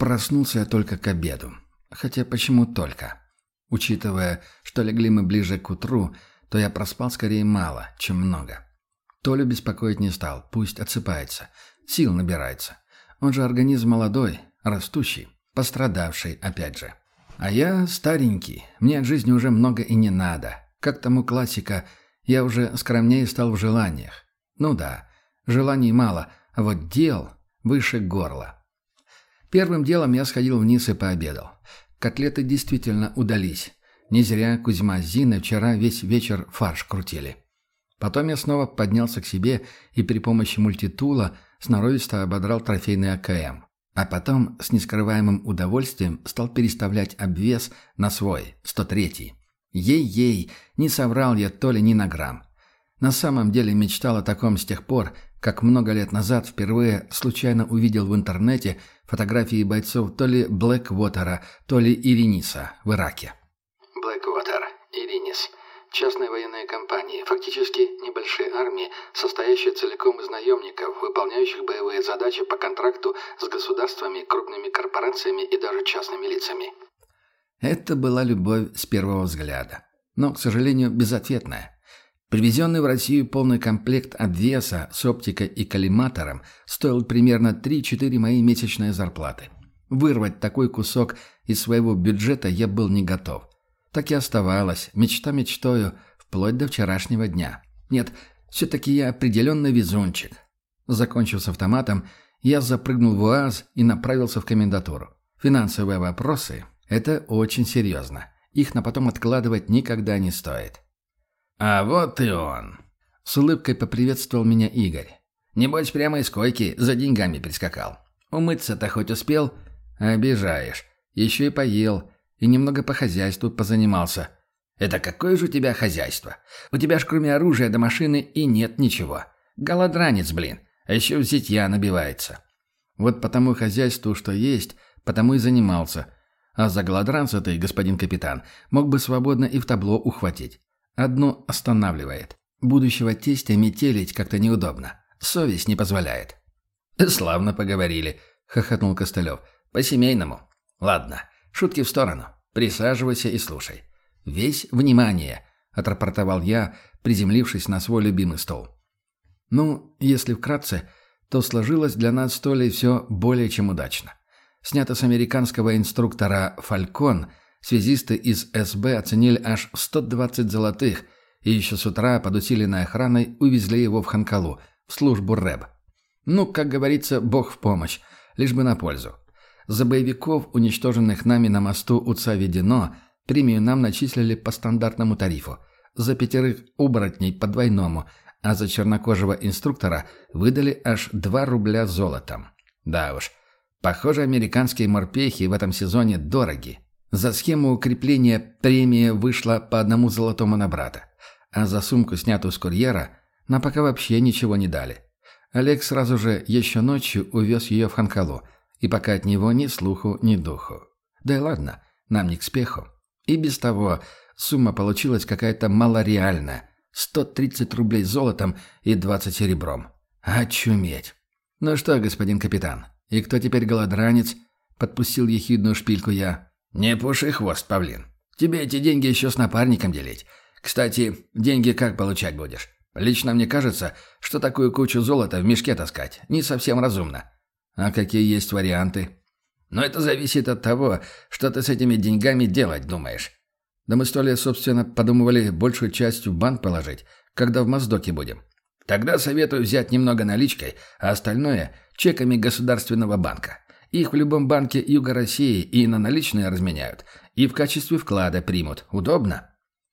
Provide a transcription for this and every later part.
Проснулся я только к обеду. Хотя почему только? Учитывая, что легли мы ближе к утру, то я проспал скорее мало, чем много. Толю беспокоить не стал, пусть отсыпается. Сил набирается. Он же организм молодой, растущий, пострадавший опять же. А я старенький, мне от жизни уже много и не надо. Как тому классика, я уже скромнее стал в желаниях. Ну да, желаний мало, а вот дел выше горла. Первым делом я сходил вниз и пообедал. Котлеты действительно удались. Не зря Кузьма с Зиной вчера весь вечер фарш крутили. Потом я снова поднялся к себе и при помощи мультитула сноровисто ободрал трофейный АКМ. А потом с нескрываемым удовольствием стал переставлять обвес на свой, 103-й. Ей-ей, не соврал я то ли ни на грамм. На самом деле мечтал о таком с тех пор, как много лет назад впервые случайно увидел в интернете фотографии бойцов то ли Блэквотера, то ли Ириниса в Ираке. Блэквотер, Иринис. Частные военные компании, фактически небольшие армии, состоящие целиком из наемников, выполняющих боевые задачи по контракту с государствами, крупными корпорациями и даже частными лицами. Это была любовь с первого взгляда. Но, к сожалению, безответная. Привезенный в Россию полный комплект обвеса с оптикой и коллиматором стоил примерно 3-4 мои месячные зарплаты. Вырвать такой кусок из своего бюджета я был не готов. Так и оставалось, мечта мечтою, вплоть до вчерашнего дня. Нет, все-таки я определенно везунчик. Закончив с автоматом, я запрыгнул в УАЗ и направился в комендатуру. Финансовые вопросы – это очень серьезно. Их на потом откладывать никогда не стоит. «А вот и он!» С улыбкой поприветствовал меня Игорь. «Небось, прямо из койки за деньгами прискакал. Умыться-то хоть успел?» «Обижаешь. Еще и поел. И немного по хозяйству позанимался». «Это какое же у тебя хозяйство? У тебя ж кроме оружия до машины и нет ничего. Голодранец, блин. А еще в зитья набивается». «Вот потому хозяйству, что есть, потому и занимался. А за голодранца ты, господин капитан, мог бы свободно и в табло ухватить. Одно останавливает. Будущего тестя метелить как-то неудобно. Совесть не позволяет. «Славно поговорили», — хохотнул Костылев. «По-семейному. Ладно, шутки в сторону. Присаживайся и слушай». «Весь внимание», — отрапортовал я, приземлившись на свой любимый стол. Ну, если вкратце, то сложилось для нас с Толей все более чем удачно. Снято с американского инструктора «Фалькон», Связисты из СБ оценили аж 120 золотых, и еще с утра под усиленной охраной увезли его в Ханкалу, в службу РЭБ. Ну, как говорится, бог в помощь, лишь бы на пользу. За боевиков, уничтоженных нами на мосту УЦА-Ведено, премию нам начислили по стандартному тарифу. За пятерых оборотней по двойному, а за чернокожего инструктора выдали аж 2 рубля золотом. Да уж, похоже, американские морпехи в этом сезоне дороги. За схему укрепления премия вышла по одному золотому на брата, а за сумку, снятую с курьера, нам пока вообще ничего не дали. Олег сразу же еще ночью увез ее в Ханкалу, и пока от него ни слуху, ни духу. Да и ладно, нам не к спеху. И без того сумма получилась какая-то малореальная. 130 рублей золотом и 20 серебром. Очуметь. Ну что, господин капитан, и кто теперь голодранец? Подпустил ехидную шпильку я. «Не пуши хвост, павлин. Тебе эти деньги еще с напарником делить. Кстати, деньги как получать будешь? Лично мне кажется, что такую кучу золота в мешке таскать не совсем разумно. А какие есть варианты? Но это зависит от того, что ты с этими деньгами делать думаешь. Да мы сто лет, собственно, подумывали большую часть в банк положить, когда в Моздоке будем. Тогда советую взять немного наличкой, а остальное – чеками Государственного банка. Их в любом банке Юга России и на наличные разменяют, и в качестве вклада примут. Удобно?»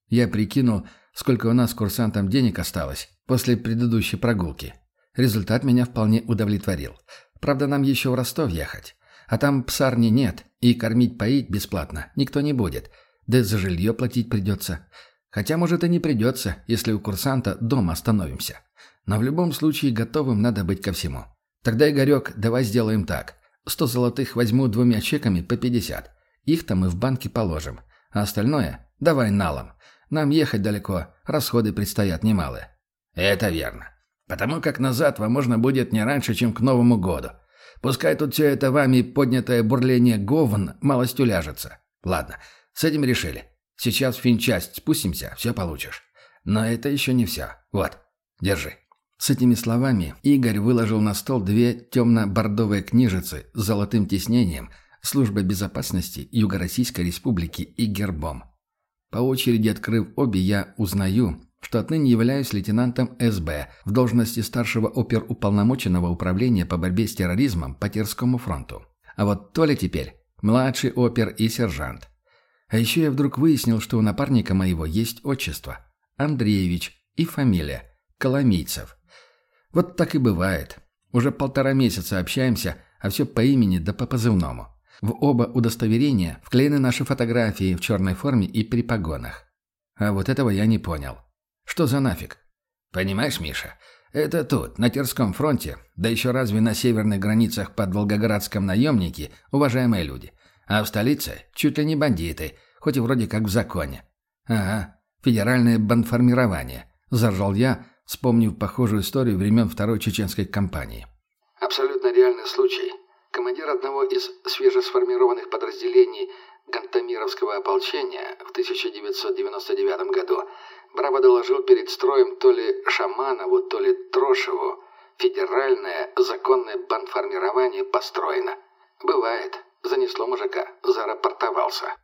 Я прикинул, сколько у нас курсантам денег осталось после предыдущей прогулки. Результат меня вполне удовлетворил. Правда, нам еще в Ростов ехать. А там псарни нет, и кормить-поить бесплатно никто не будет. Да за жилье платить придется. Хотя, может, и не придется, если у курсанта дома остановимся. Но в любом случае готовым надо быть ко всему. Тогда, Игорек, давай сделаем так. Сто золотых возьму двумя чеками по пятьдесят. Их-то мы в банке положим. А остальное давай налом. Нам ехать далеко, расходы предстоят немалые». «Это верно. Потому как назад вам можно будет не раньше, чем к Новому году. Пускай тут все это вами поднятое бурление говн малостью ляжется. Ладно, с этим решили. Сейчас в финчасть спустимся, все получишь. Но это еще не все. Вот, держи». С этими словами Игорь выложил на стол две темно-бордовые книжицы с золотым тиснением Службы безопасности Юго-Российской Республики и гербом. По очереди открыв обе, я узнаю, что отныне являюсь лейтенантом СБ в должности старшего оперуполномоченного управления по борьбе с терроризмом по Терскому фронту. А вот Толя теперь младший опер и сержант. А еще я вдруг выяснил, что у напарника моего есть отчество – Андреевич и фамилия – Коломийцев. Вот так и бывает. Уже полтора месяца общаемся, а все по имени да по позывному. В оба удостоверения вклеены наши фотографии в черной форме и при погонах. А вот этого я не понял. Что за нафиг? Понимаешь, Миша, это тут, на Терском фронте, да еще разве на северных границах под Волгоградском наемники, уважаемые люди. А в столице чуть ли не бандиты, хоть и вроде как в законе. Ага, федеральное бандформирование, заржал я, вспомнив похожую историю времен Второй Чеченской кампании. Абсолютно реальный случай. Командир одного из свежесформированных подразделений Гантамировского ополчения в 1999 году браво доложил перед строем то ли Шаманову, то ли Трошеву. Федеральное законное бандформирование построено. Бывает. Занесло мужика. Зарапортовался.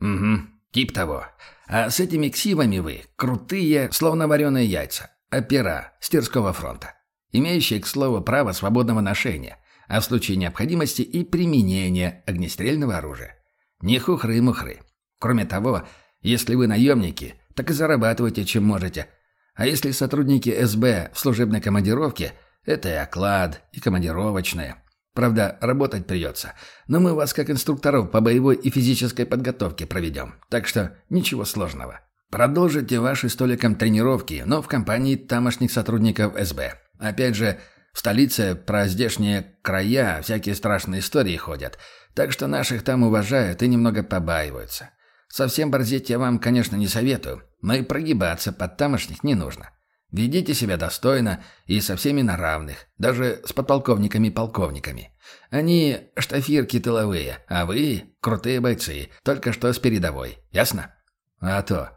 Угу. Тип того. А с этими ксивами вы крутые, словно вареные яйца. Опера с Терского фронта. Имеющие, к слову, право свободного ношения, а в случае необходимости и применения огнестрельного оружия. Не хухры-мухры. Кроме того, если вы наемники, так и зарабатывайте, чем можете. А если сотрудники СБ в служебной командировке, это и оклад, и командировочная. Правда, работать придется. Но мы вас как инструкторов по боевой и физической подготовке проведем. Так что ничего сложного. Продолжите ваши столиком тренировки, но в компании тамошних сотрудников СБ. Опять же, в столице про здешние края всякие страшные истории ходят. Так что наших там уважают и немного побаиваются. Совсем борзеть я вам, конечно, не советую, но и прогибаться под тамошних не нужно. Ведите себя достойно и со всеми на равных, даже с подполковниками и полковниками. Они штафирки тыловые, а вы — крутые бойцы, только что с передовой. Ясно? А то.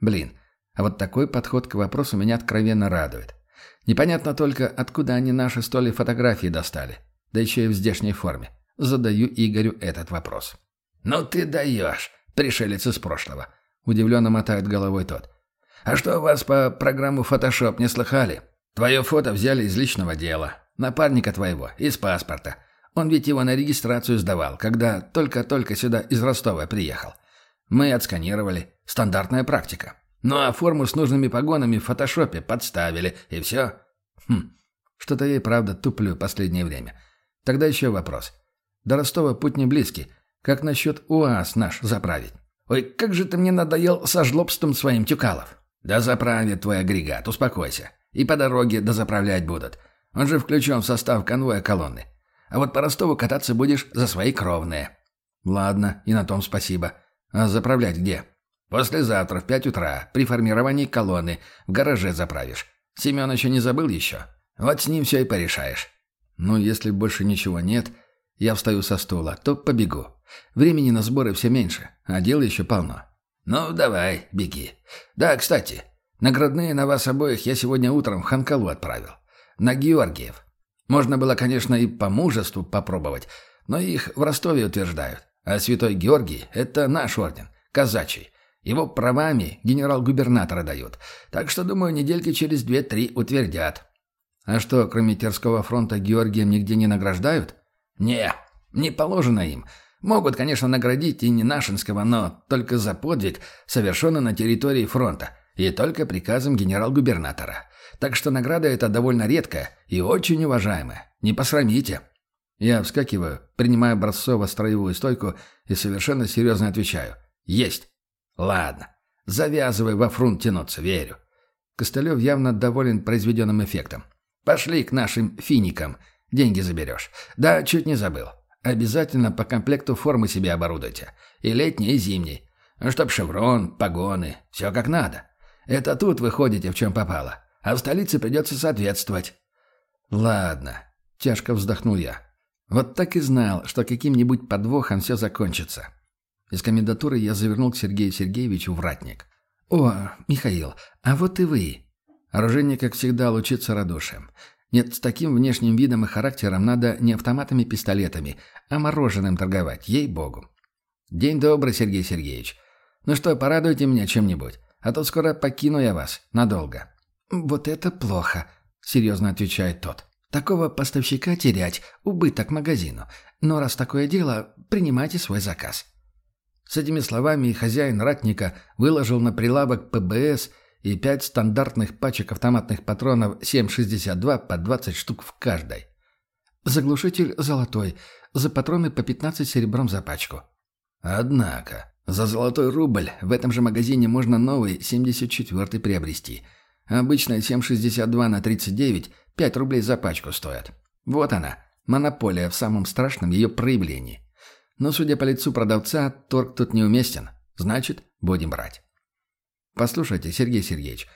Блин, а вот такой подход к вопросу меня откровенно радует. Непонятно только, откуда они наши столи фотографии достали, да еще и в здешней форме. Задаю Игорю этот вопрос. «Ну ты даешь!» пришелец из прошлого», — удивленно мотает головой тот. «А что у вас по программу Photoshop не слыхали? Твое фото взяли из личного дела. Напарника твоего, из паспорта. Он ведь его на регистрацию сдавал, когда только-только сюда из Ростова приехал. Мы отсканировали. Стандартная практика. Ну а форму с нужными погонами в фотошопе подставили, и все. Хм, что-то я и правда туплю последнее время. Тогда еще вопрос. До Ростова путь не близкий, как насчет УАЗ наш заправить? Ой, как же ты мне надоел со жлобством своим, Тюкалов. Да заправит твой агрегат, успокойся. И по дороге дозаправлять будут. Он же включен в состав конвоя колонны. А вот по Ростову кататься будешь за свои кровные. Ладно, и на том спасибо. А заправлять где? Послезавтра в пять утра при формировании колонны в гараже заправишь. Семен еще не забыл еще? Вот с ним все и порешаешь. Ну, если больше ничего нет, я встаю со стула, то побегу. Времени на сборы все меньше, а дел еще полно. Ну, давай, беги. Да, кстати, наградные на вас обоих я сегодня утром в Ханкалу отправил. На Георгиев. Можно было, конечно, и по мужеству попробовать, но их в Ростове утверждают. А Святой Георгий — это наш орден, казачий. Его правами генерал-губернатора дают. Так что, думаю, недельки через две-три утвердят. А что, кроме Терского фронта Георгием нигде не награждают? «Не, не положено им. Могут, конечно, наградить и не Нашинского, но только за подвиг, совершенный на территории фронта, и только приказом генерал-губернатора. Так что награда эта довольно редкая и очень уважаемая. Не посрамите». Я вскакиваю, принимаю образцово-строевую стойку и совершенно серьезно отвечаю. «Есть». «Ладно. Завязывай во фрунт тянуться, верю». Костылев явно доволен произведенным эффектом. «Пошли к нашим финикам. Деньги заберешь. Да, чуть не забыл. Обязательно по комплекту формы себе оборудуйте. И летней, и зимней. Чтоб шеврон, погоны, все как надо. Это тут вы ходите в чем попало. А в столице придется соответствовать. Ладно, тяжко вздохнул я. Вот так и знал, что каким-нибудь подвохом все закончится. Из комендатуры я завернул к Сергею Сергеевичу вратник. «О, Михаил, а вот и вы!» Оружейник, как всегда, лучится радушием. Нет, с таким внешним видом и характером надо не автоматами-пистолетами, а мороженым торговать, ей-богу. «День добрый, Сергей Сергеевич. Ну что, порадуйте меня чем-нибудь, а то скоро покину я вас. Надолго». «Вот это плохо», — серьезно отвечает тот. «Такого поставщика терять — убыток магазину. Но раз такое дело, принимайте свой заказ». С этими словами хозяин ратника выложил на прилавок ПБС и пять стандартных пачек автоматных патронов 7,62 по 20 штук в каждой. Заглушитель золотой, за патроны по 15 серебром за пачку. Однако, за золотой рубль в этом же магазине можно новый 74 приобрести. Обычная 7,62 на 39 5 рублей за пачку стоят. Вот она, монополия в самом страшном ее проявлении. Но, судя по лицу продавца, торг тут неуместен. Значит, будем брать. Послушайте, Сергей Сергеевич,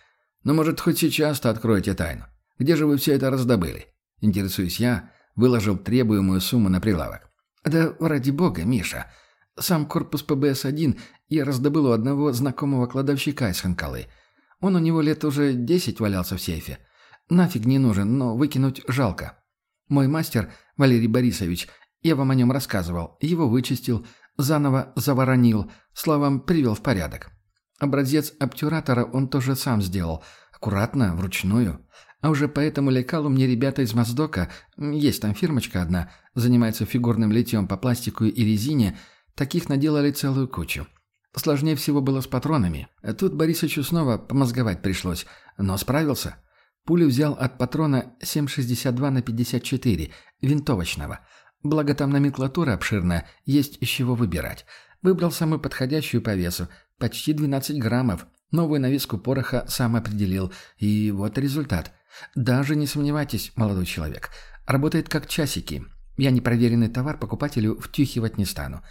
ну, может, хоть сейчас-то откроете тайну? Где же вы все это раздобыли? Интересуюсь я, выложил требуемую сумму на прилавок. Да ради бога, Миша. Сам корпус ПБС-1 я раздобыл у одного знакомого кладовщика из Ханкалы. Он у него лет уже десять валялся в сейфе. Нафиг не нужен, но выкинуть жалко. Мой мастер, Валерий Борисович, я вам о нем рассказывал, его вычистил, заново заворонил, словом, привел в порядок. Образец обтюратора он тоже сам сделал. Аккуратно, вручную. А уже по этому лекалу мне ребята из Моздока, есть там фирмочка одна, занимается фигурным литьем по пластику и резине, таких наделали целую кучу. Сложнее всего было с патронами. Тут Борисовичу снова помозговать пришлось, но справился. Пулю взял от патрона 7,62 на 54, винтовочного. Благо там номенклатура обширная, есть из чего выбирать. Выбрал самую подходящую по весу, почти 12 граммов. Новую навеску пороха сам определил. И вот результат. Даже не сомневайтесь, молодой человек. Работает как часики. Я непроверенный товар покупателю втюхивать не стану.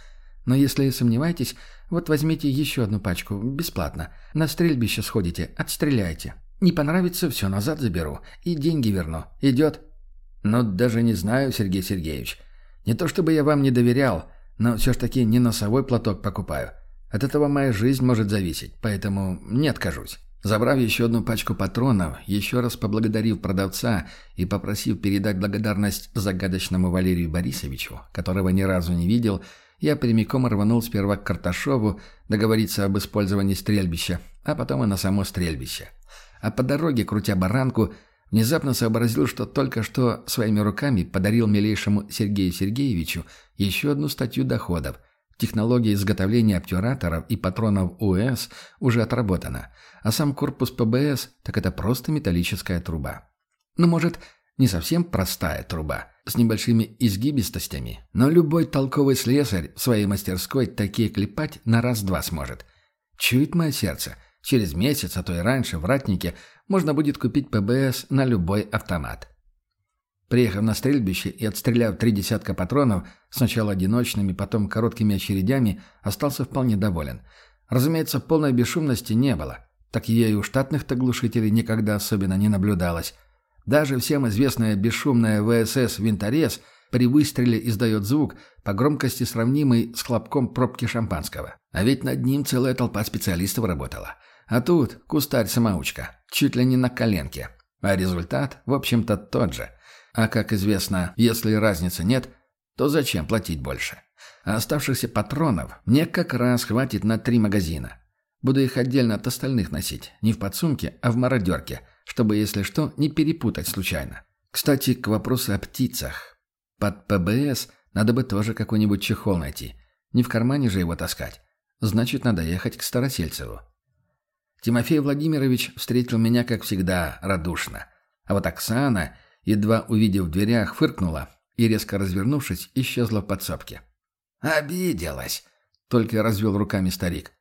Но если сомневаетесь, вот возьмите еще одну пачку, бесплатно. На стрельбище сходите, отстреляйте. Не понравится, все назад заберу. И деньги верну. Идет? Ну, даже не знаю, Сергей Сергеевич. Не то чтобы я вам не доверял, но все ж таки не носовой платок покупаю. От этого моя жизнь может зависеть, поэтому не откажусь. Забрав еще одну пачку патронов, еще раз поблагодарив продавца и попросив передать благодарность загадочному Валерию Борисовичу, которого ни разу не видел, я прямиком рванул сперва к Карташову договориться об использовании стрельбища, а потом и на само стрельбище. А по дороге, крутя баранку, Внезапно сообразил, что только что своими руками подарил милейшему Сергею Сергеевичу еще одну статью доходов. Технология изготовления обтюраторов и патронов УС уже отработана, а сам корпус ПБС – так это просто металлическая труба. Ну, может, не совсем простая труба, с небольшими изгибистостями, но любой толковый слесарь в своей мастерской такие клепать на раз-два сможет. Чует мое сердце – Через месяц, а то и раньше, в Ратнике можно будет купить ПБС на любой автомат. Приехав на стрельбище и отстреляв три десятка патронов, сначала одиночными, потом короткими очередями, остался вполне доволен. Разумеется, полной бесшумности не было. Так ее и у штатных-то глушителей никогда особенно не наблюдалось. Даже всем известная бесшумная ВСС «Винторез» при выстреле издает звук, по громкости сравнимый с хлопком пробки шампанского. А ведь над ним целая толпа специалистов работала. А тут кустарь-самоучка, чуть ли не на коленке. А результат, в общем-то, тот же. А как известно, если разницы нет, то зачем платить больше? А оставшихся патронов мне как раз хватит на три магазина. Буду их отдельно от остальных носить, не в подсумке, а в мародерке, чтобы, если что, не перепутать случайно. Кстати, к вопросу о птицах. Под ПБС надо бы тоже какой-нибудь чехол найти. Не в кармане же его таскать. Значит, надо ехать к Старосельцеву. Тимофей Владимирович встретил меня, как всегда, радушно. А вот Оксана, едва увидев в дверях, фыркнула и, резко развернувшись, исчезла в подсобке. «Обиделась!» — только развел руками старик.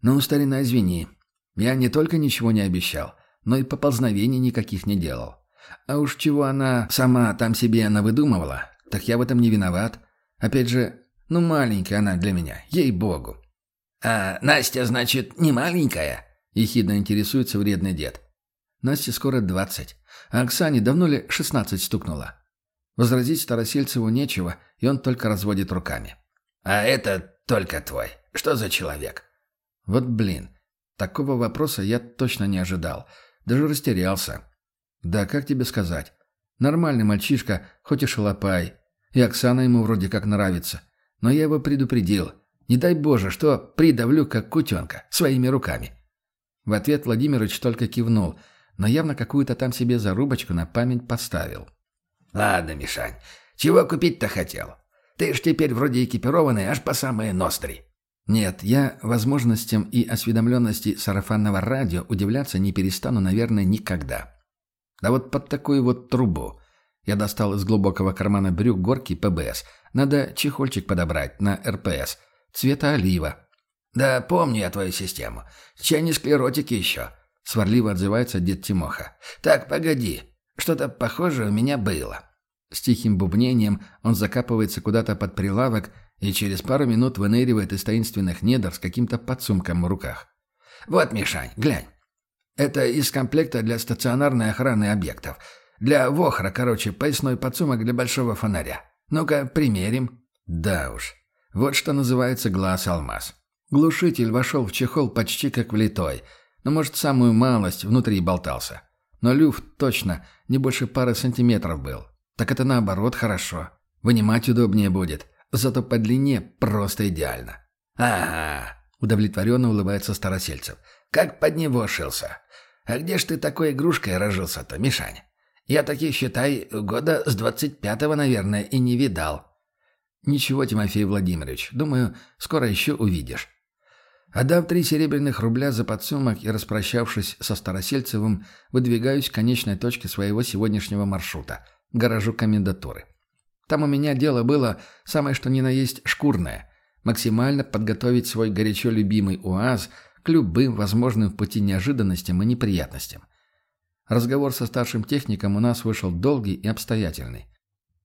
«Ну, старина, извини. Я не только ничего не обещал, но и поползновений никаких не делал. А уж чего она сама там себе она выдумывала, так я в этом не виноват. Опять же, ну маленькая она для меня, ей-богу». «А Настя, значит, не маленькая?» Ехидно интересуется вредный дед. Насте скоро двадцать. А Оксане давно ли шестнадцать стукнуло? Возразить Старосельцеву нечего, и он только разводит руками. «А это только твой. Что за человек?» Вот блин, такого вопроса я точно не ожидал. Даже растерялся. Да как тебе сказать? Нормальный мальчишка, хоть и шалопай. И Оксана ему вроде как нравится. Но я его предупредил. Не дай Боже, что придавлю как кутенка, своими руками. В ответ Владимирович только кивнул, но явно какую-то там себе зарубочку на память поставил. «Ладно, Мишань, чего купить-то хотел? Ты ж теперь вроде экипированный аж по самые ноздри». Нет, я возможностям и осведомленности сарафанного радио удивляться не перестану, наверное, никогда. Да вот под такую вот трубу. Я достал из глубокого кармана брюк горки ПБС. Надо чехольчик подобрать на РПС. Цвета олива. «Да помню я твою систему. Чай не склеротики еще», — сварливо отзывается дед Тимоха. «Так, погоди. Что-то похожее у меня было». С тихим бубнением он закапывается куда-то под прилавок и через пару минут выныривает из таинственных недр с каким-то подсумком в руках. «Вот, Мишань, глянь. Это из комплекта для стационарной охраны объектов. Для вохра, короче, поясной подсумок для большого фонаря. Ну-ка, примерим». Да уж. Вот что называется глаз-алмаз. Глушитель вошел в чехол почти как влитой, но, может, самую малость внутри болтался. Но люфт точно не больше пары сантиметров был. Так это наоборот хорошо. Вынимать удобнее будет. Зато по длине просто идеально. «Ага», — удовлетворенно улыбается Старосельцев. «Как под него шился. А где ж ты такой игрушкой рожился-то, Мишань? Я таких, считай, года с двадцать пятого, наверное, и не видал». «Ничего, Тимофей Владимирович, думаю, скоро еще увидишь». Отдав три серебряных рубля за подсумок и распрощавшись со Старосельцевым, выдвигаюсь к конечной точке своего сегодняшнего маршрута – гаражу комендатуры. Там у меня дело было самое что ни на есть шкурное – максимально подготовить свой горячо любимый УАЗ к любым возможным в пути неожиданностям и неприятностям. Разговор со старшим техником у нас вышел долгий и обстоятельный.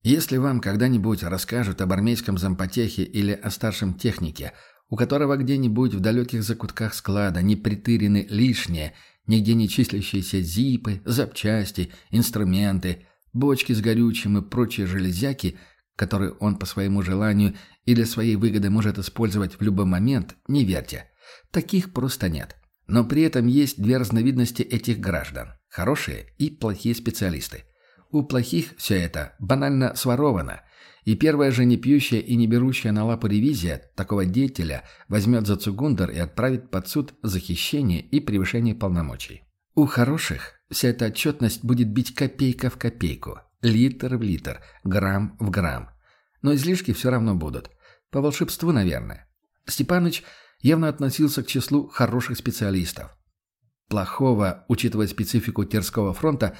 Если вам когда-нибудь расскажут об армейском зампотехе или о старшем технике – у которого где-нибудь в далеких закутках склада не притырены лишние, нигде не числящиеся зипы, запчасти, инструменты, бочки с горючим и прочие железяки, которые он по своему желанию и для своей выгоды может использовать в любой момент, не верьте. Таких просто нет. Но при этом есть две разновидности этих граждан – хорошие и плохие специалисты. У плохих все это банально своровано – и первая же не пьющая и не берущая на лапу ревизия такого деятеля возьмет за цугундер и отправит под суд за хищение и превышение полномочий. У хороших вся эта отчетность будет бить копейка в копейку, литр в литр, грамм в грамм. Но излишки все равно будут. По волшебству, наверное. Степаныч явно относился к числу хороших специалистов. Плохого, учитывая специфику Терского фронта,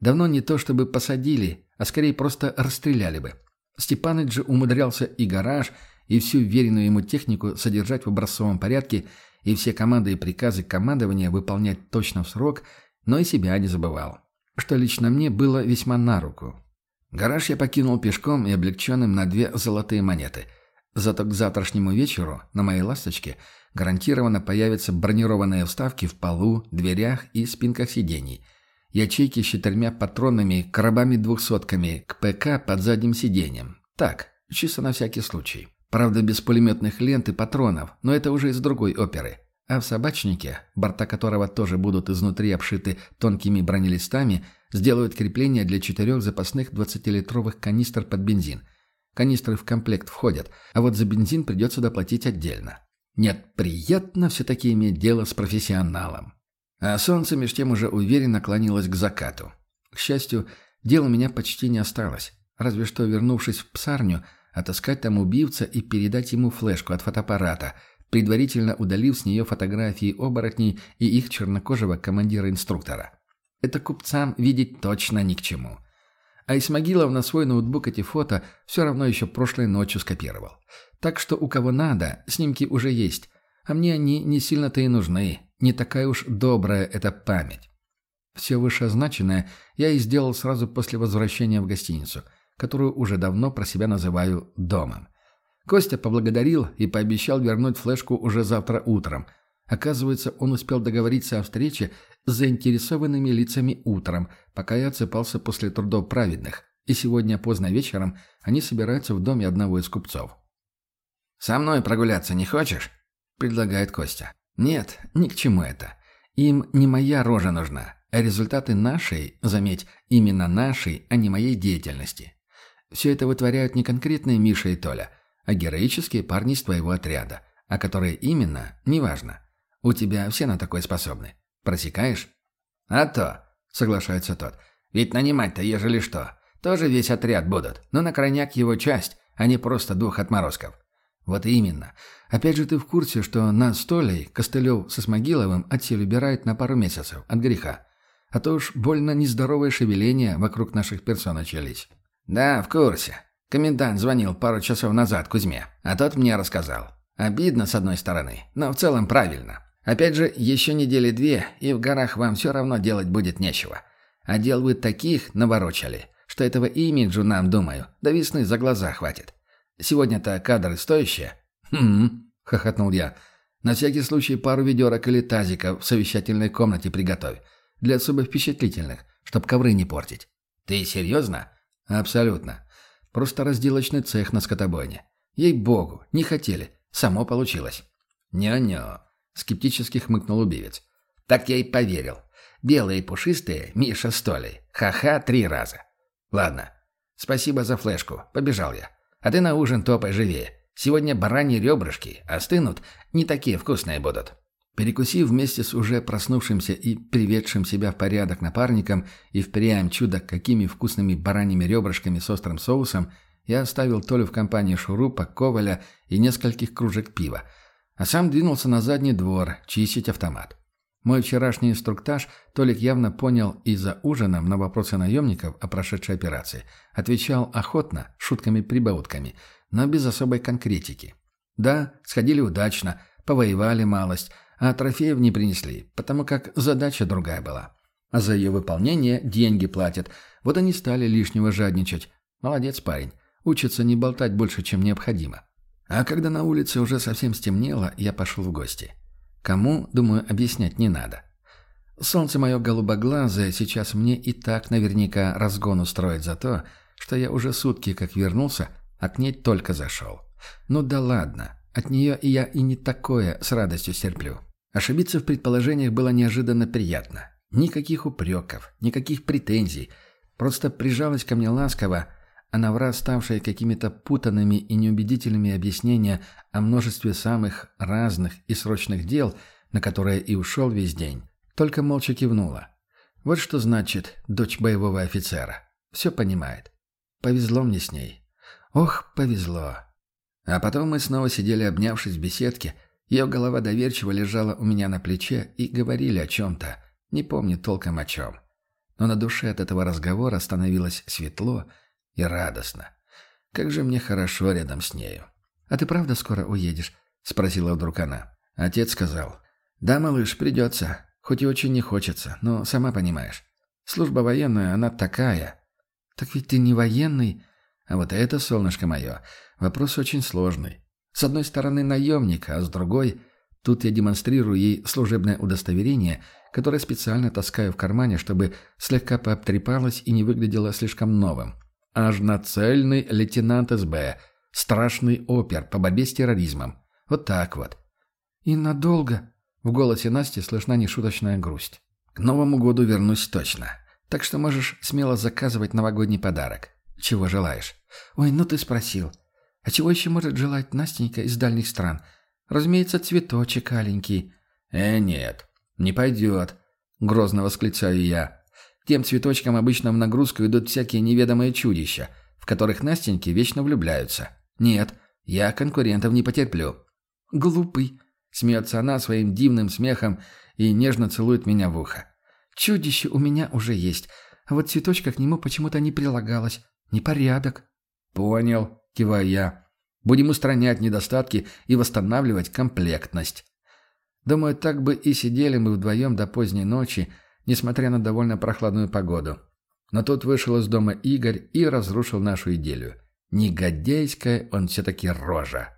давно не то чтобы посадили, а скорее просто расстреляли бы. Степаныч же умудрялся и гараж, и всю веренную ему технику содержать в образцовом порядке, и все команды и приказы командования выполнять точно в срок, но и себя не забывал. Что лично мне было весьма на руку. Гараж я покинул пешком и облегченным на две золотые монеты. Зато к завтрашнему вечеру на моей «Ласточке» гарантированно появятся бронированные вставки в полу, дверях и спинках сидений – Ячейки с четырьмя патронами, коробами-двухсотками, к ПК под задним сиденьем. Так, чисто на всякий случай. Правда, без пулеметных лент и патронов, но это уже из другой оперы. А в собачнике, борта которого тоже будут изнутри обшиты тонкими бронелистами, сделают крепление для четырех запасных 20-литровых канистр под бензин. Канистры в комплект входят, а вот за бензин придется доплатить отдельно. Нет, приятно все-таки иметь дело с профессионалом. А солнце меж тем уже уверенно клонилось к закату. К счастью, дел у меня почти не осталось. Разве что, вернувшись в псарню, отыскать там убивца и передать ему флешку от фотоаппарата, предварительно удалив с нее фотографии оборотней и их чернокожего командира-инструктора. Это купцам видеть точно ни к чему. А Исмагилов на свой ноутбук эти фото все равно еще прошлой ночью скопировал. Так что у кого надо, снимки уже есть, а мне они не сильно-то и нужны. Не такая уж добрая эта память. Все вышеозначенное я и сделал сразу после возвращения в гостиницу, которую уже давно про себя называю «домом». Костя поблагодарил и пообещал вернуть флешку уже завтра утром. Оказывается, он успел договориться о встрече с заинтересованными лицами утром, пока я отсыпался после трудов праведных. и сегодня поздно вечером они собираются в доме одного из купцов. «Со мной прогуляться не хочешь?» – предлагает Костя. «Нет, ни к чему это. Им не моя рожа нужна, а результаты нашей, заметь, именно нашей, а не моей деятельности. Все это вытворяют не конкретные Миша и Толя, а героические парни из твоего отряда, а которые именно, неважно. У тебя все на такое способны. Просекаешь?» «А то», — соглашается тот. «Ведь нанимать-то, ежели что, тоже весь отряд будут, но на крайняк его часть, а не просто двух отморозков». «Вот именно. Опять же ты в курсе, что нас Толей, Костылев со Смогиловым отсел убирает на пару месяцев от греха. А то уж больно нездоровое шевеление вокруг наших персон начались». «Да, в курсе. Комендант звонил пару часов назад Кузьме, а тот мне рассказал. Обидно, с одной стороны, но в целом правильно. Опять же, еще недели две, и в горах вам все равно делать будет нечего. А дел вы таких наворочали, что этого имиджу нам, думаю, до весны за глаза хватит. Сегодня-то кадры стоящие». «Хм», — хохотнул я. «На всякий случай пару ведерок или тазиков в совещательной комнате приготовь. Для особо впечатлительных, чтоб ковры не портить». «Ты серьезно?» «Абсолютно. Просто разделочный цех на скотобойне. Ей-богу, не хотели. Само получилось». «Не-не», — скептически хмыкнул убивец. «Так я и поверил. Белые пушистые, Миша с Толей. Ха-ха три раза. Ладно. Спасибо за флешку. Побежал я. А ты на ужин топай живее. Сегодня бараньи ребрышки остынут, не такие вкусные будут». Перекусив вместе с уже проснувшимся и приведшим себя в порядок напарником и впрямь чудо какими вкусными бараньими ребрышками с острым соусом, я оставил Толю в компании Шурупа, Коваля и нескольких кружек пива, а сам двинулся на задний двор чистить автомат. Мой вчерашний инструктаж Толик явно понял и за ужином на вопросы наемников о прошедшей операции. Отвечал охотно, шутками-прибаутками, но без особой конкретики. Да, сходили удачно, повоевали малость, а трофеев не принесли, потому как задача другая была. А за ее выполнение деньги платят. Вот они стали лишнего жадничать. Молодец парень. Учится не болтать больше, чем необходимо. А когда на улице уже совсем стемнело, я пошел в гости. Кому, думаю, объяснять не надо. Солнце мое голубоглазое сейчас мне и так наверняка разгон устроит за то, что я уже сутки как вернулся, а к ней только зашел. Ну да ладно, от нее и я и не такое с радостью терплю. Ошибиться в предположениях было неожиданно приятно. Никаких упреков, никаких претензий. Просто прижалась ко мне ласково, а на враз ставшие какими-то путанными и неубедительными объяснения о множестве самых разных и срочных дел, на которые и ушел весь день, только молча кивнула. Вот что значит дочь боевого офицера. Все понимает. Повезло мне с ней. Ох, повезло. А потом мы снова сидели, обнявшись в беседке. Ее голова доверчиво лежала у меня на плече и говорили о чем-то. Не помню толком о чем. Но на душе от этого разговора становилось светло, и радостно. Как же мне хорошо рядом с нею. «А ты правда скоро уедешь?» — спросила вдруг она. Отец сказал. «Да, малыш, придется. Хоть и очень не хочется, но сама понимаешь. Служба военная, она такая». «Так ведь ты не военный?» «А вот это, солнышко мое, вопрос очень сложный. С одной стороны наемник, а с другой... Тут я демонстрирую ей служебное удостоверение, которое специально таскаю в кармане, чтобы слегка пообтрепалось и не выглядело слишком новым. Аж нацельный лейтенант СБ. Страшный опер по борьбе с терроризмом. Вот так вот. «И надолго?» В голосе Насти слышна нешуточная грусть. «К Новому году вернусь точно. Так что можешь смело заказывать новогодний подарок. Чего желаешь?» «Ой, ну ты спросил. А чего еще может желать Настенька из дальних стран? Разумеется, цветочек аленький». «Э, нет, не пойдет», — грозно восклицаю я. Тем цветочкам обычно в нагрузку идут всякие неведомые чудища, в которых Настеньки вечно влюбляются. Нет, я конкурентов не потерплю. «Глупый», — смеется она своим дивным смехом и нежно целует меня в ухо. «Чудище у меня уже есть, а вот цветочка к нему почему-то не прилагалось. Непорядок». «Понял», — киваю я. «Будем устранять недостатки и восстанавливать комплектность». Думаю, так бы и сидели мы вдвоем до поздней ночи, — несмотря на довольно прохладную погоду. Но тут вышел из дома Игорь и разрушил нашу идиллию. Негодяйская он все-таки рожа.